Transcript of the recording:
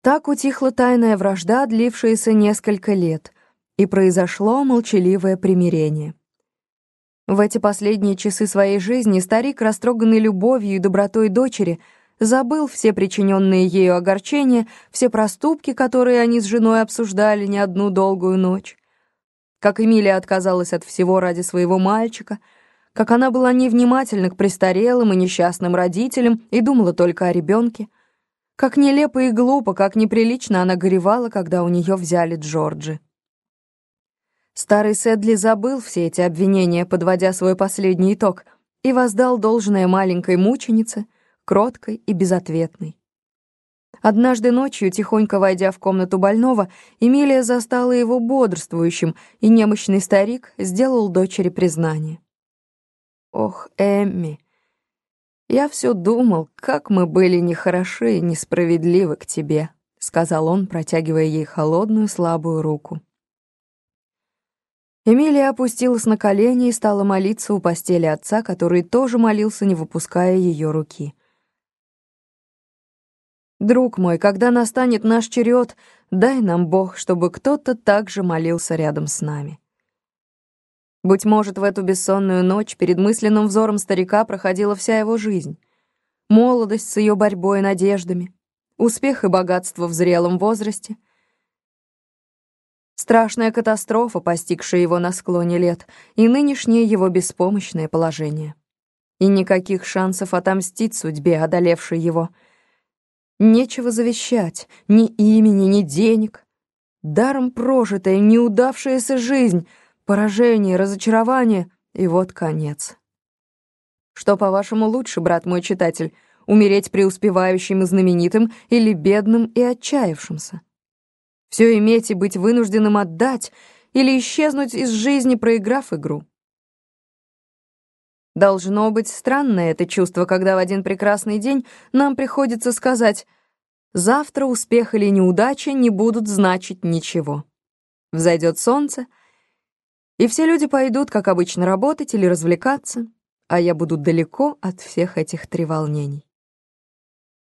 Так утихла тайная вражда, длившаяся несколько лет, и произошло молчаливое примирение. В эти последние часы своей жизни старик, растроганный любовью и добротой дочери, забыл все причиненные ею огорчения, все проступки, которые они с женой обсуждали не одну долгую ночь. Как Эмилия отказалась от всего ради своего мальчика, как она была невнимательна к престарелым и несчастным родителям и думала только о ребенке, как нелепо и глупо, как неприлично она горевала, когда у нее взяли Джорджи. Старый Сэдли забыл все эти обвинения, подводя свой последний итог, и воздал должное маленькой мученице, кроткой и безответной. Однажды ночью, тихонько войдя в комнату больного, Эмилия застала его бодрствующим, и немощный старик сделал дочери признание. «Ох, Эмми!» «Я все думал, как мы были нехороши и несправедливы к тебе», — сказал он, протягивая ей холодную слабую руку. Эмилия опустилась на колени и стала молиться у постели отца, который тоже молился, не выпуская ее руки. «Друг мой, когда настанет наш черед, дай нам Бог, чтобы кто-то также молился рядом с нами». Быть может, в эту бессонную ночь перед мысленным взором старика проходила вся его жизнь. Молодость с ее борьбой и надеждами, успех и богатство в зрелом возрасте, страшная катастрофа, постигшая его на склоне лет, и нынешнее его беспомощное положение. И никаких шансов отомстить судьбе, одолевшей его. Нечего завещать, ни имени, ни денег. Даром прожитая, неудавшаяся жизнь — Поражение, разочарование, и вот конец. Что, по-вашему, лучше, брат мой читатель, умереть преуспевающим и знаменитым или бедным и отчаявшимся? Все иметь и быть вынужденным отдать или исчезнуть из жизни, проиграв игру? Должно быть странное это чувство, когда в один прекрасный день нам приходится сказать «завтра успех или неудача не будут значить ничего». Взойдет солнце — и все люди пойдут, как обычно, работать или развлекаться, а я буду далеко от всех этих треволнений.